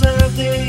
something